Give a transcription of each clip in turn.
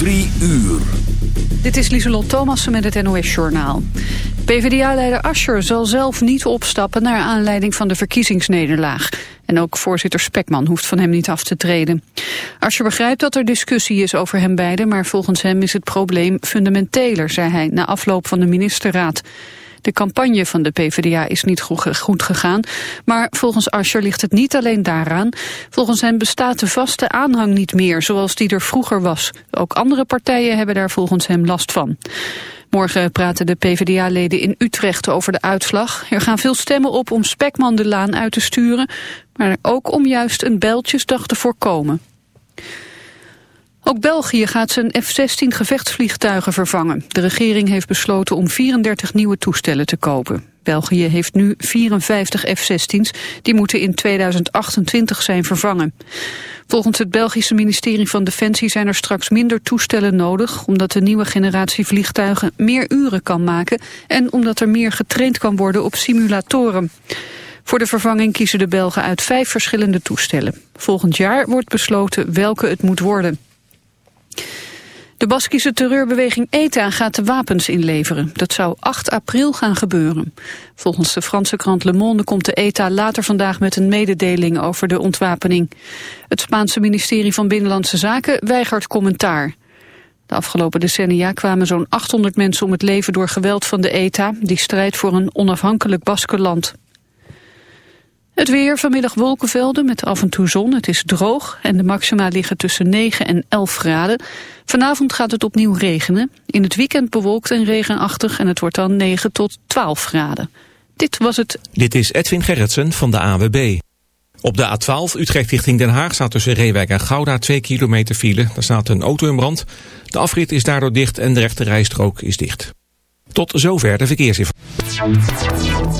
Uur. Dit is Lieselot Thomassen met het NOS-journaal. PvdA-leider Ascher zal zelf niet opstappen naar aanleiding van de verkiezingsnederlaag. En ook voorzitter Spekman hoeft van hem niet af te treden. Ascher begrijpt dat er discussie is over hem beiden... maar volgens hem is het probleem fundamenteler, zei hij na afloop van de ministerraad. De campagne van de PvdA is niet goed gegaan, maar volgens Ascher ligt het niet alleen daaraan. Volgens hem bestaat de vaste aanhang niet meer zoals die er vroeger was. Ook andere partijen hebben daar volgens hem last van. Morgen praten de PvdA-leden in Utrecht over de uitslag. Er gaan veel stemmen op om Spekman de laan uit te sturen, maar ook om juist een beltjesdag te voorkomen. Ook België gaat zijn F-16 gevechtsvliegtuigen vervangen. De regering heeft besloten om 34 nieuwe toestellen te kopen. België heeft nu 54 F-16's, die moeten in 2028 zijn vervangen. Volgens het Belgische ministerie van Defensie zijn er straks minder toestellen nodig... omdat de nieuwe generatie vliegtuigen meer uren kan maken... en omdat er meer getraind kan worden op simulatoren. Voor de vervanging kiezen de Belgen uit vijf verschillende toestellen. Volgend jaar wordt besloten welke het moet worden. De Baskische terreurbeweging ETA gaat de wapens inleveren. Dat zou 8 april gaan gebeuren. Volgens de Franse krant Le Monde komt de ETA later vandaag met een mededeling over de ontwapening. Het Spaanse ministerie van Binnenlandse Zaken weigert commentaar. De afgelopen decennia kwamen zo'n 800 mensen om het leven door geweld van de ETA... die strijdt voor een onafhankelijk Baskenland. Het weer, vanmiddag wolkenvelden met af en toe zon. Het is droog en de maxima liggen tussen 9 en 11 graden. Vanavond gaat het opnieuw regenen. In het weekend bewolkt en regenachtig en het wordt dan 9 tot 12 graden. Dit was het. Dit is Edwin Gerritsen van de AWB. Op de A12 Utrecht richting Den Haag staat tussen Reewijk en Gouda 2 kilometer file. Daar staat een auto in brand. De afrit is daardoor dicht en de rechte rijstrook is dicht. Tot zover de verkeersinformatie.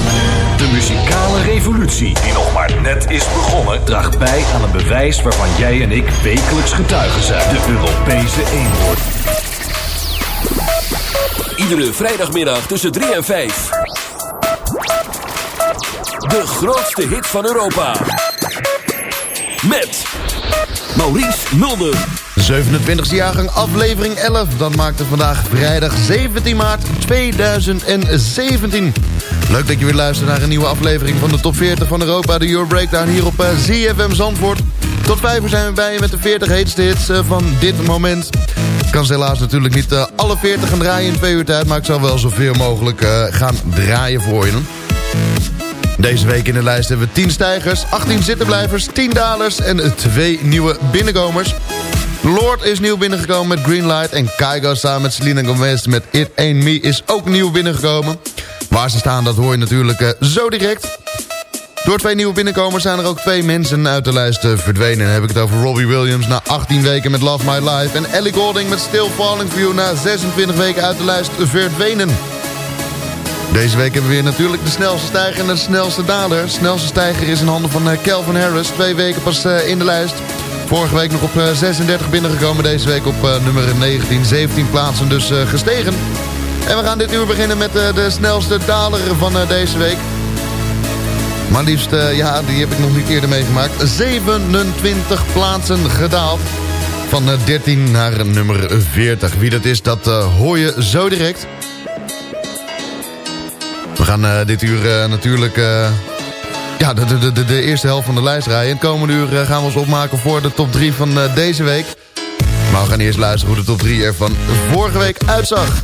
De muzikale revolutie, die nog maar net is begonnen, draagt bij aan een bewijs waarvan jij en ik wekelijks getuigen zijn. De Europese eenhoorn. Iedere vrijdagmiddag tussen 3 en 5. De grootste hit van Europa. Met Maurice Mulder. 27e jaargang, aflevering 11. Dat maakte vandaag vrijdag 17 maart 2017. Leuk dat je weer luistert naar een nieuwe aflevering van de Top 40 van Europa. De Euro Breakdown hier op eh, ZFM Zandvoort. Tot 5 uur zijn we bij je met de 40 heetste hits eh, van dit moment. Ik kan helaas natuurlijk niet eh, alle 40 gaan draaien in twee uur tijd... maar ik zal wel zoveel mogelijk gaan draaien voor je. Deze week in de lijst hebben we 10 stijgers, 18 zittenblijvers, 10 dalers en 2 nieuwe binnenkomers. Lord is nieuw binnengekomen met Greenlight en Kaigo samen met Selena Gomez met It Ain't Me is ook nieuw binnengekomen. Waar ze staan, dat hoor je natuurlijk uh, zo direct. Door twee nieuwe binnenkomers zijn er ook twee mensen uit de lijst uh, verdwenen. Dan heb ik het over Robbie Williams na 18 weken met Love My Life... en Ellie Golding met Still Falling For You na 26 weken uit de lijst verdwenen. Deze week hebben we weer natuurlijk de snelste stijger en de snelste daler. De snelste stijger is in handen van uh, Calvin Harris. Twee weken pas in de lijst. Vorige week nog op uh, 36 binnengekomen. Deze week op nummer 19. 17 plaatsen dus gestegen. En we gaan dit uur beginnen met de snelste daler van deze week. Maar liefst, ja, die heb ik nog niet eerder meegemaakt. 27 plaatsen gedaald. Van 13 naar nummer 40. Wie dat is, dat hoor je zo direct. We gaan dit uur natuurlijk ja, de, de, de, de, eerste helft van de lijst rijden. In het komende uur gaan we ons opmaken voor de top 3 van deze week. Maar we gaan eerst luisteren hoe de top 3 er van vorige week uitzag.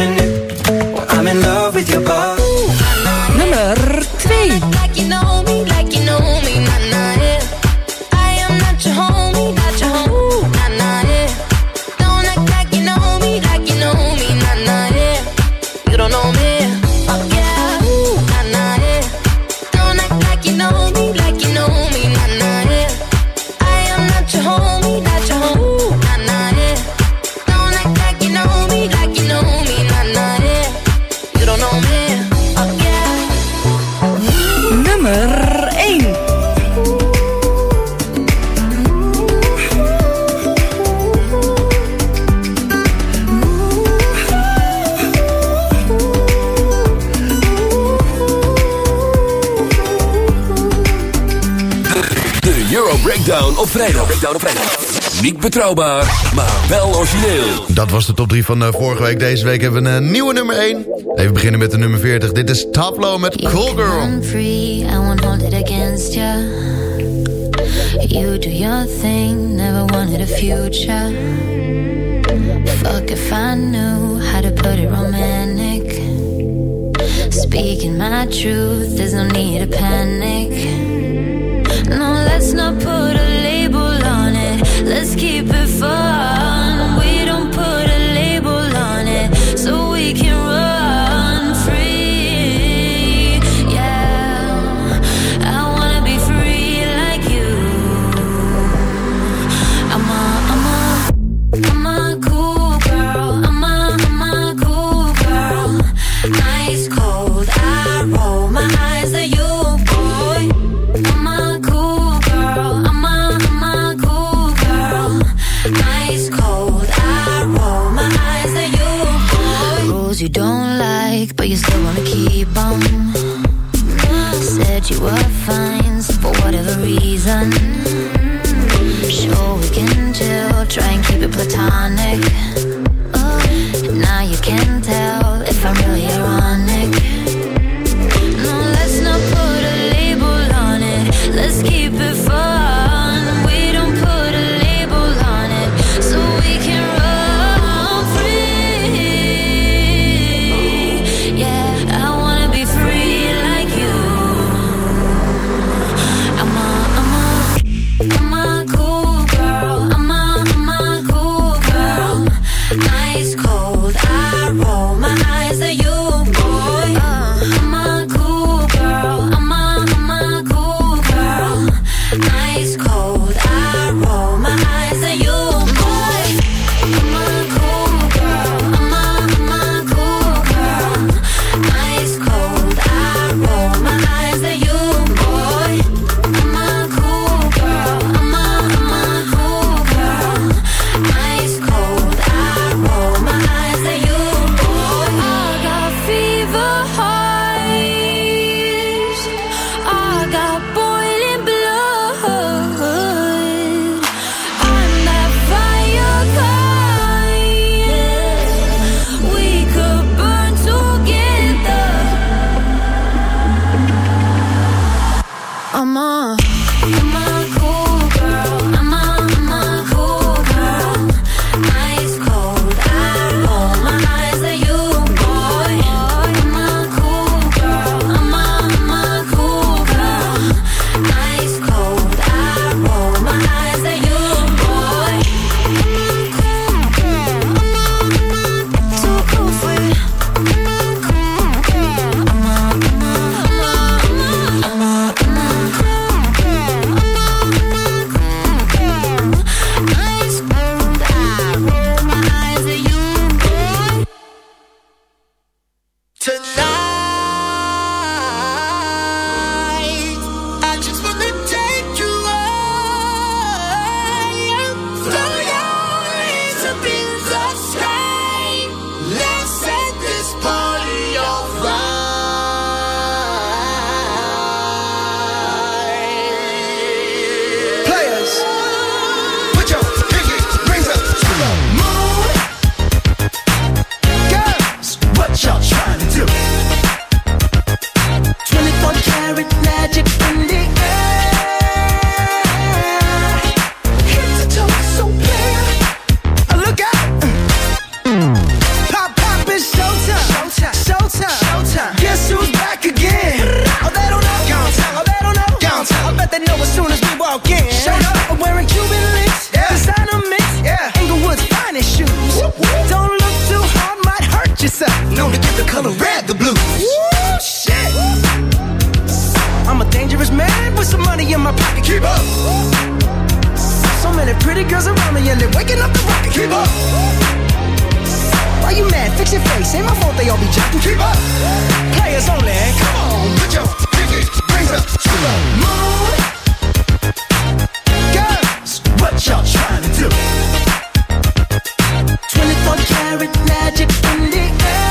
betrouwbaar, maar wel origineel. Dat was de top 3 van uh, vorige week. Deze week hebben we een uh, nieuwe nummer 1. Even beginnen met de nummer 40. Dit is Top Low met Cool Girl. I'm free, I won't hold it against you. You do your thing, never wanted a future. Fuck if I knew how to put it romantic. Speaking my truth, there's no need to panic. No, let's not put a. Let's keep it fun. Pretty girls around me they're waking up the rocket. Keep up. Why you mad? Fix your face. Ain't my fault they all be jacking. Keep up. Players only. Come on, put your pinky rings up to the moon. Girls, what y'all trying to do? 24 karat magic in the air.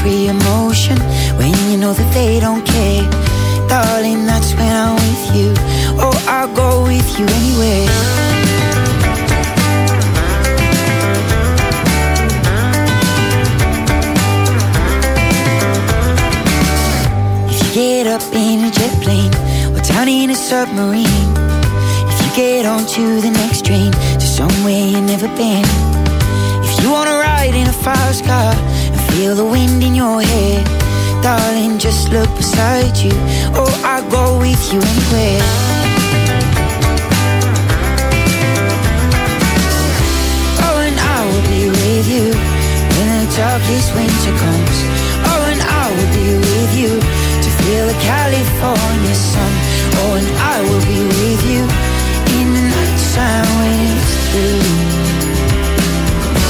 Every emotion when you know that they don't care. Darling, that's when I'm with you. Oh, I'll go with you anywhere. If you get up in a jet plane or down in a submarine, if you get onto the next train to somewhere you've never been, if you wanna ride in a fast car feel the wind in your hair, darling, just look beside you. Oh, I'll go with you anywhere. Oh, and I will be with you when the darkest winter comes. Oh, and I will be with you to feel the California sun. Oh, and I will be with you in the nighttime when it's through.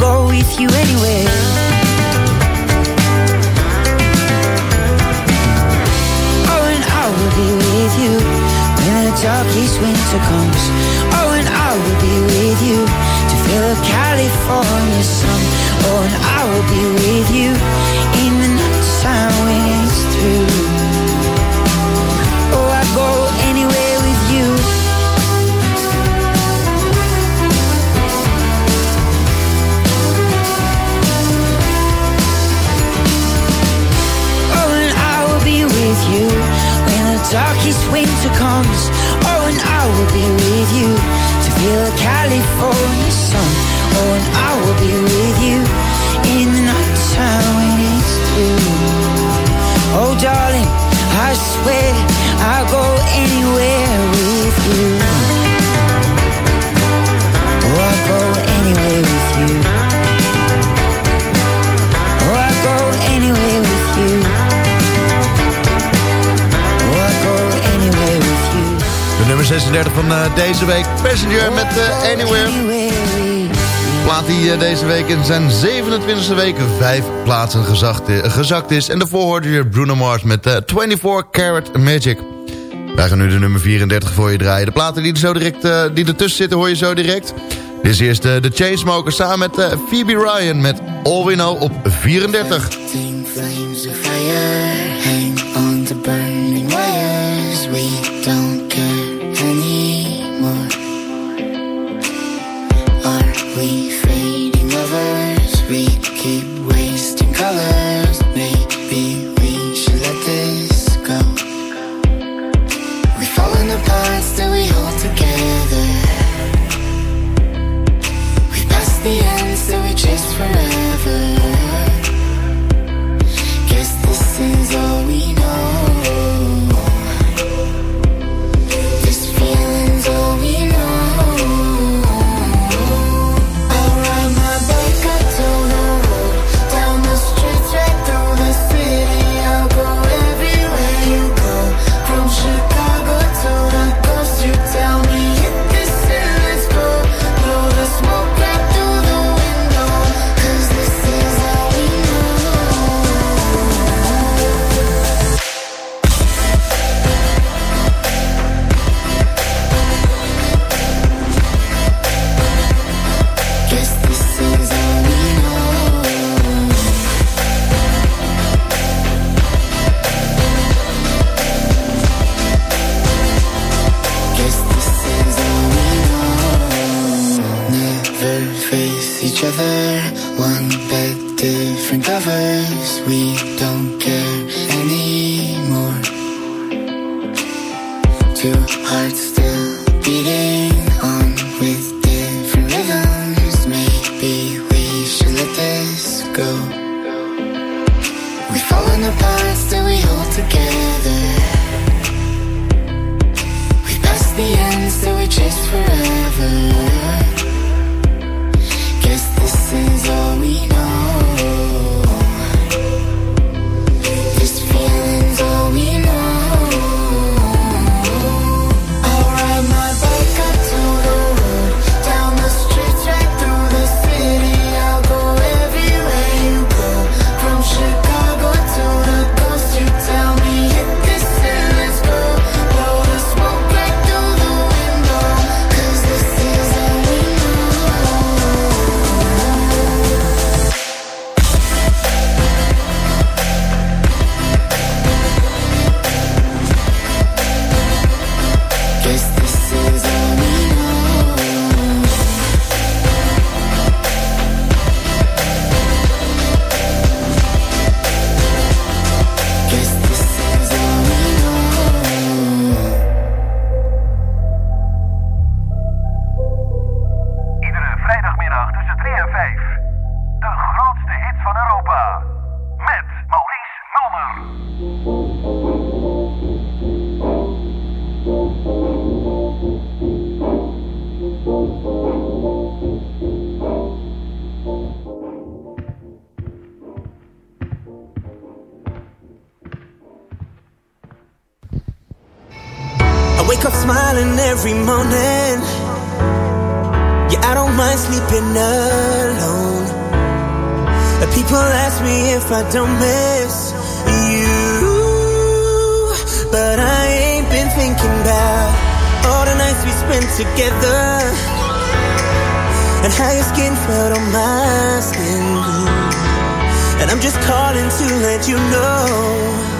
go with you anywhere. Oh, and I will be with you when the darkest winter comes. Oh, and I will be with you to feel the California sun. Oh, and I will be with you in the nighttime when darkest winter comes. Oh, and I will be with you to feel the California sun. Oh, and I will be with you in the nighttime when it's through. Oh, darling, I swear I'll go anywhere with you. 36 van eh, deze week. Passenger met eh, Anywhere. Plaat die eh, deze week in zijn 27e week vijf plaatsen gezakt, is. En daarvoor hoorde je Bruno Mars met eh, 24 Karat Magic. Wij gaan nu de nummer 34 voor je draaien. De platen die zo direct, die ertussen zitten hoor je zo direct. Dit is eerst de Chainsmokers samen met Phoebe Ryan met All We Know op 34. lovers, we don't smiling every morning. Yeah, I don't mind sleeping alone. People ask me if I don't miss you, but I ain't been thinking about all the nights we spent together and how your skin felt on my skin. And I'm just calling to let you know.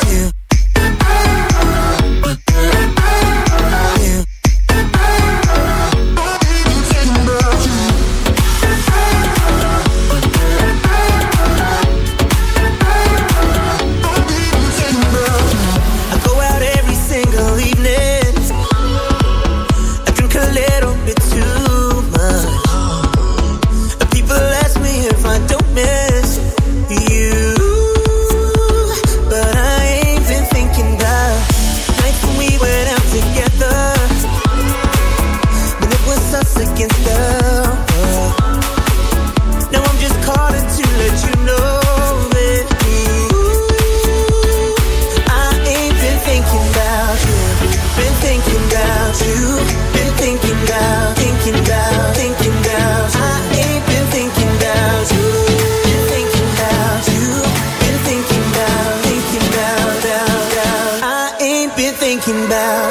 about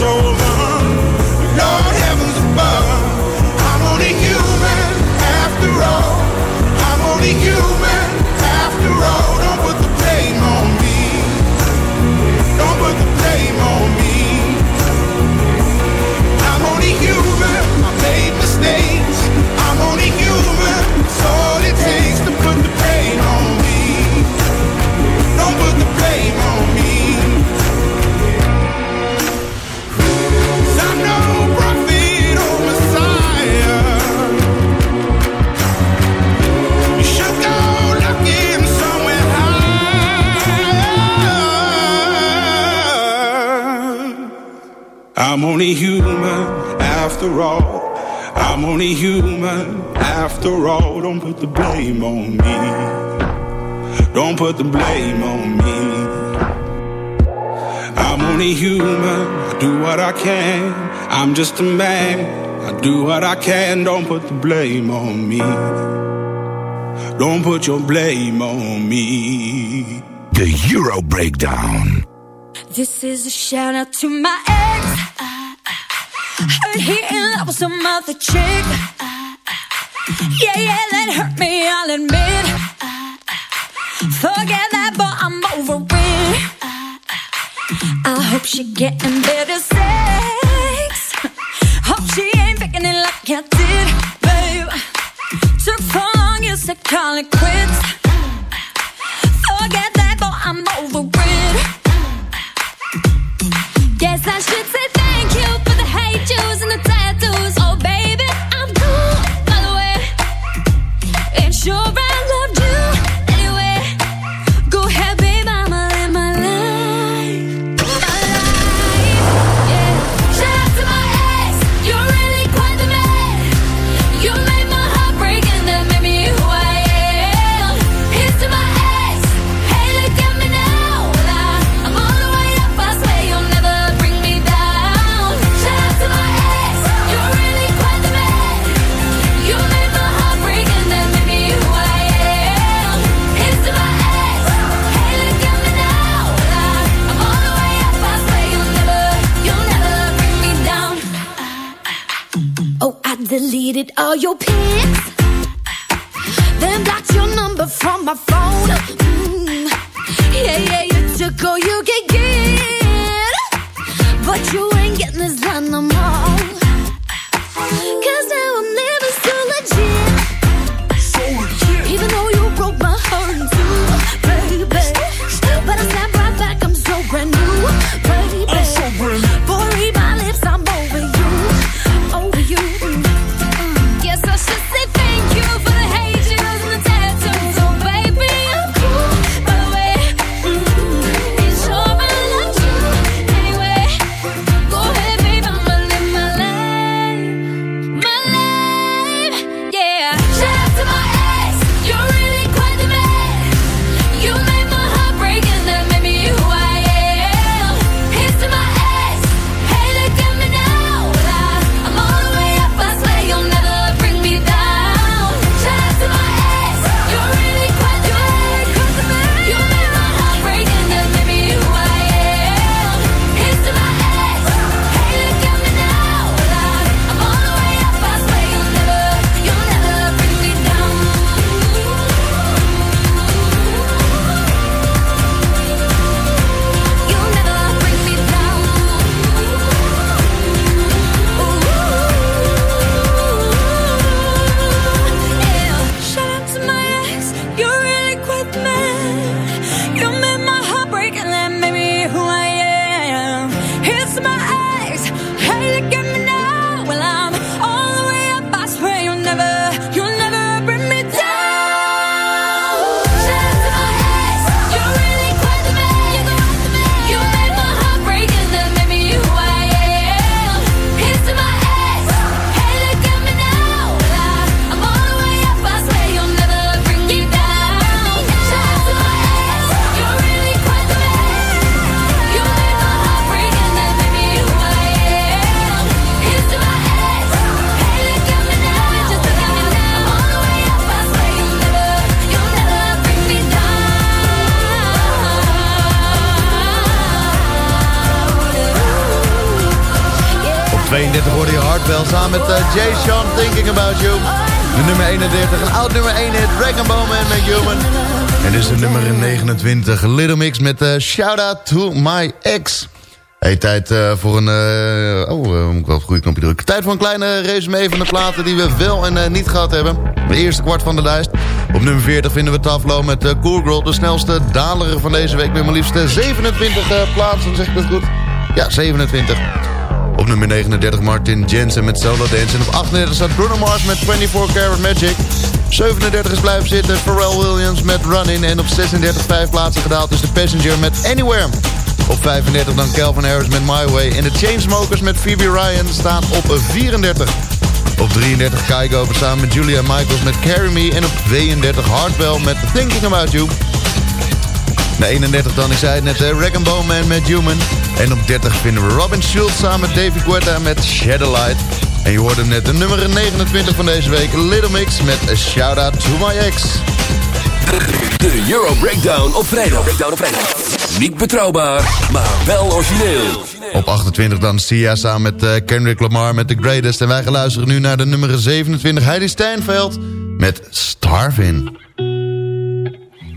so I'm only human after all. Don't put the blame on me. Don't put the blame on me. I'm only human. I do what I can. I'm just a man. I do what I can. Don't put the blame on me. Don't put your blame on me. The Euro Breakdown. This is a shout out to my. Heard he in love with some other chick. Yeah, yeah, that hurt me, I'll admit. Forget that, but I'm over it. I hope she getting better sex. Hope she ain't picking it like I did, babe. Took for long, you to call it quits. Forget all your pics, then blocked your number from my phone. Mm. Yeah, yeah, you took all you could get, but you ain't getting this line no more. 29, Little Mix met uh, Shout Out To My Ex. Hey, tijd uh, voor een... Uh, oh, moet ik wel het goede knopje drukken. Tijd voor een kleine resume van de platen die we wel en niet gehad hebben. De eerste kwart van de lijst. Op nummer 40 vinden we Taflo met Cool Girl. De snelste daler van deze week met maar liefst 27 plaatsen. Zeg ik dat goed? Ja, 27. Op nummer 39 Martin Jensen met Solo Dance. En op 38 staat Bruno Mars met 24 Karat Magic. 37 is blijven zitten Pharrell Williams met Running. En op 36 vijf plaatsen gedaald is The Passenger met Anywhere. Op 35 dan Calvin Harris met My Way. En de Chainsmokers met Phoebe Ryan staan op 34. Op 33 Kygo samen met Julia Michaels met Carry Me. En op 32 Hardwell met Thinking About You. Na 31 dan, ik zei het net, Rag Bowman met Human. En op 30 vinden we Robin Schultz samen met David Guetta met Shadowlight. En je hoorde net de nummer 29 van deze week, Little Mix met A Shout Out To My Ex. De Euro Breakdown op vrijdag. Breakdown op vrijdag. Niet betrouwbaar, maar wel origineel. Op 28 dan Sia samen met uh, Kendrick Lamar met The Greatest. En wij gaan luisteren nu naar de nummer 27, Heidi Steinfeld met Starvin'.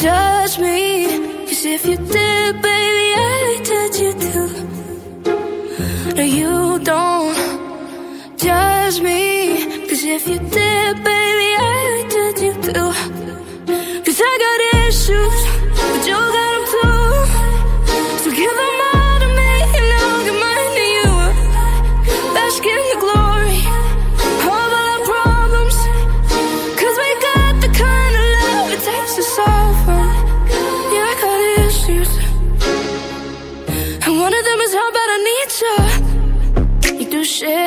judge me. Cause if you did, baby, I'd judge you too. No, you don't judge me. Cause if you did, baby,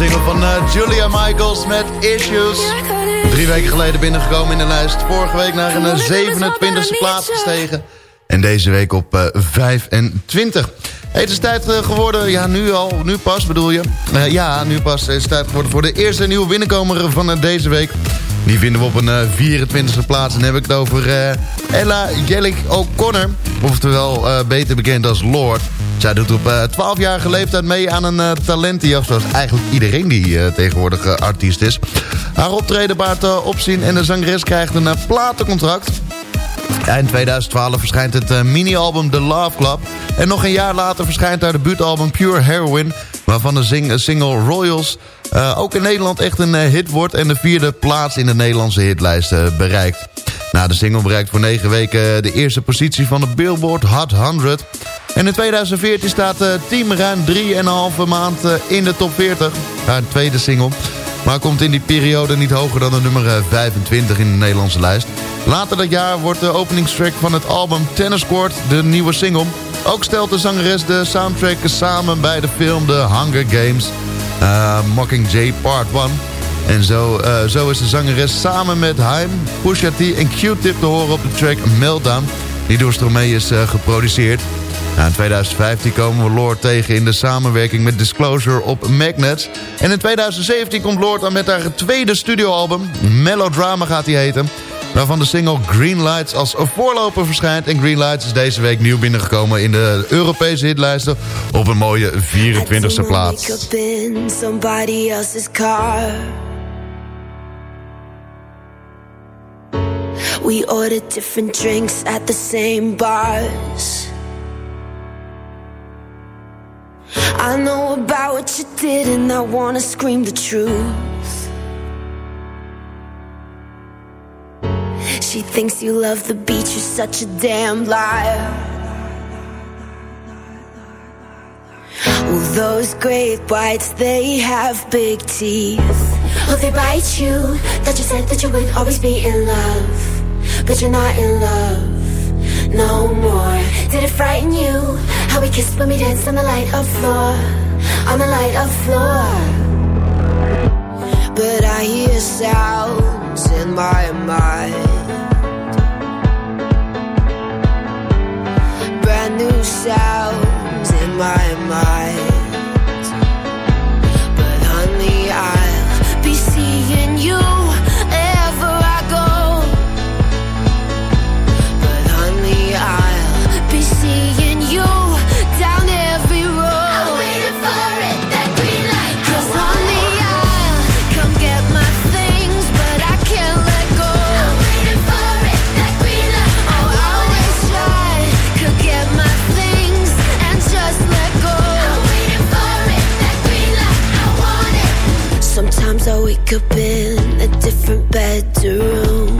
single van eh, Julia Michaels met Issues. Drie weken geleden binnengekomen in de lijst. Vorige week naar een eh, 27e plaats gestegen. En deze week op eh, 25. Hey, het is tijd eh, geworden, ja nu al, nu pas bedoel je. Eh, ja, nu pas is het tijd geworden voor de eerste nieuwe binnenkomer van eh, deze week. Die vinden we op een eh, 24e plaats. En dan heb ik het over eh, Ella Jellic O'Connor. Oftewel eh, beter bekend als Lord. Zij doet op eh 12-jarige leeftijd mee aan een eh, talentenjacht... zoals eigenlijk iedereen die eh, tegenwoordig eh, artiest is. Haar optreden baart eh, opzien en de zangeres krijgt een eh, platencontract... Eind 2012 verschijnt het eh, mini-album The Love Club. En nog een jaar later verschijnt haar debuutalbum Pure Heroin... waarvan de single Royals eh, ook in Nederland echt een eh, hit wordt... en de vierde plaats in de Nederlandse hitlijst eh, bereikt. Nou, de single bereikt voor negen weken de eerste positie van de Billboard Hot 100. En in 2014 staat het team ruim 3,5 maand eh, in de top 40. Haar tweede single. Maar komt in die periode niet hoger dan de nummer eh, 25 in de Nederlandse lijst. Later dat jaar wordt de openingstrack van het album Tennis Court de nieuwe single. Ook stelt de zangeres de soundtrack samen bij de film The Hunger Games... eh, Mockingjay Part 1... En zo, eh, zo is de zangeres samen met Haim, Pusha en Q-Tip te horen op de track Meltdown... die door Stromae is eh, geproduceerd. In 2015 komen we Lord tegen in de samenwerking met Disclosure op Magnets. En in 2017 komt Lord dan met haar tweede studioalbum, Melodrama gaat hij heten... waarvan de single Green Lights als voorloper verschijnt. En Green Lights is deze week nieuw binnengekomen in de Europese hitlijsten... op een mooie 24e plaats. We ordered different drinks at the same bars. I know about what you did, and I wanna scream the truth. She thinks you love the beach, you're such a damn liar. Well, those great whites, they have big teeth. Oh, they bite you. That you said that you would always be in love. But you're not in love no more. Did it frighten you? How we kissed when we danced on the light of floor. On the light of floor. But I hear sounds in my mind. Brand new sounds in my mind. different bedroom.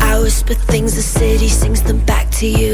I whisper things, the city sings them back to you.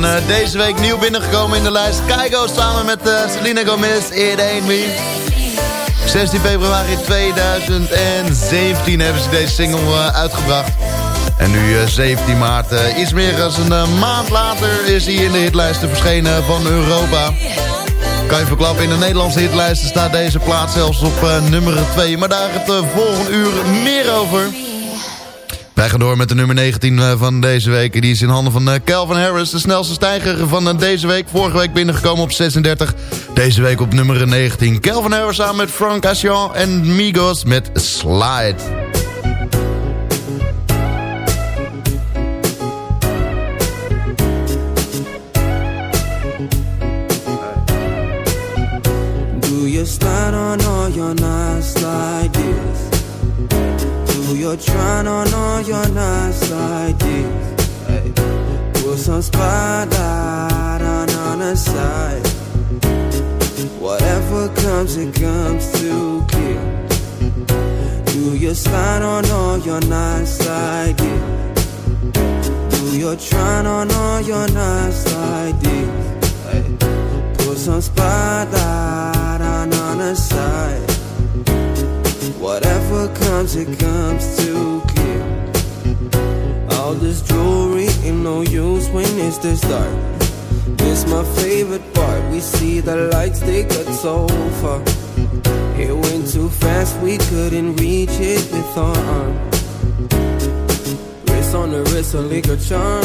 Van eh, deze week nieuw binnengekomen in de lijst. Keigo samen met eh, Selena Gomez, It Ain't Me. 16 februari 2017 hebben ze deze single eh, uitgebracht. En nu eh, 17 maart, iets meer dan een maand later... is hij in de hitlijsten verschenen van Europa. Kan je verklappen, in de Nederlandse hitlijsten staat deze plaats zelfs op nummer 2. Maar daar het uh, volgende uur meer over. Wij gaan door met de nummer 19 eh, van deze week. Die is in handen van eh, Calvin Harris. De snelste stijger van eh, deze week. Vorige week binnengekomen op 36. Deze week op nummer 19. Calvin Harris samen met Frank Assion en Migos met Slide. Do you trying on all your nights like this? Put some spotlight on on the side. Whatever comes, it comes too clear. Do you slide on all your nights like this? Do you trying on all your nights like this? Put some spotlight on on the side. Whatever comes, it comes too clear. All this jewelry ain't no use when it's this dark. This my favorite part. We see the lights, they got so far. It went too fast, we couldn't reach it with our arm. Wrist on the wrist, a liquor charm.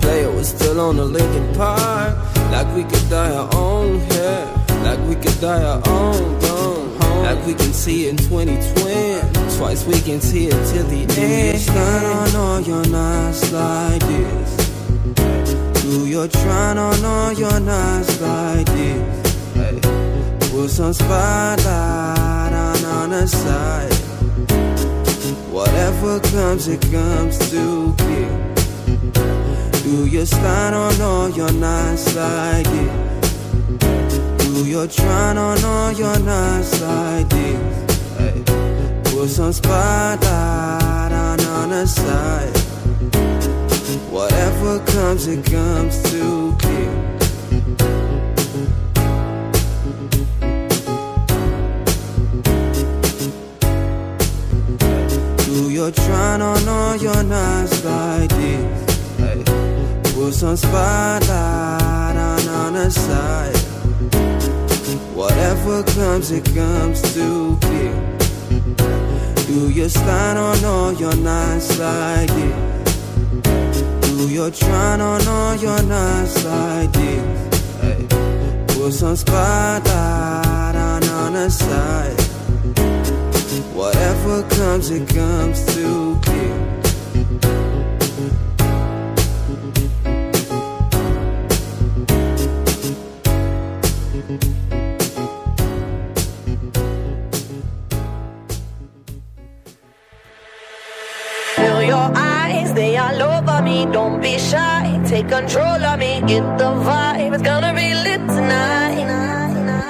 Player was still on the Lincoln Park. Like we could die our own hair. Like we could die our own. Like we can see in 2020. Twice we can see it till the end. Stand on all your nights like this. Do your trying on all your nights like this. Put some spotlight on, on the side. Whatever comes, it comes to kill. Do your slide on all your nights like this do your trying on all your nice ideas. Hey. Put some spotlight on, on the side. Whatever comes, it comes to kill. You're trying on all your nice ideas. Hey. Put some spotlight on, on the side. Whatever comes, it comes to be. Do you stand on all your nice ideas? Do you trying on all your nice ideas? Put some spotlight on the side. Whatever comes, it comes to be. control of me. Get the vibe, it's gonna be lit tonight.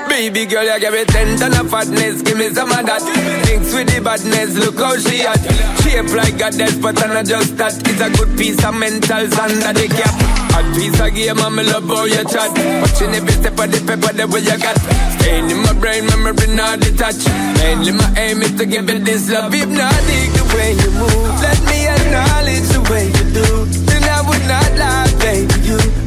Baby girl, you give me ten ton of fatness, give me some of that. Thinks with the badness, look how she at. Shape like a death, but I'm not just that. It's a good piece of mental under the they cap. Hot piece of game, I'm love all your chat Watching every step of the paper, the way you got Staying in my brain, memory not detached Mainly my aim is to give it this love If not, dig the way you move Let me acknowledge the way you do say to you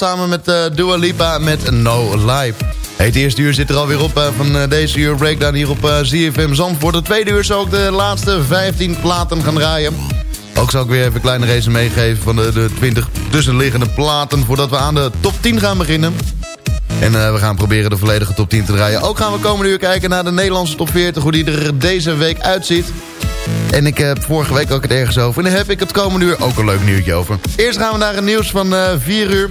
samen met uh, Dua Lipa met No Life. Het eerste uur zit er alweer op uh, van uh, deze uur breakdown hier op ZFM Zandvoort. De tweede uur zal ook de laatste 15 platen gaan draaien. Ook zal ik weer even een kleine race meegeven van de, de 20 tussenliggende platen... voordat we aan de top 10 gaan beginnen. En we gaan proberen de volledige top 10 te draaien. Ook gaan we komende uur kijken naar de Nederlandse top 40... hoe die er deze week uitziet. En ik heb vorige week ook het ergens over. En daar heb ik het komende uur ook een leuk nieuwtje over. Eerst gaan we naar het nieuws van uh, 4 uur.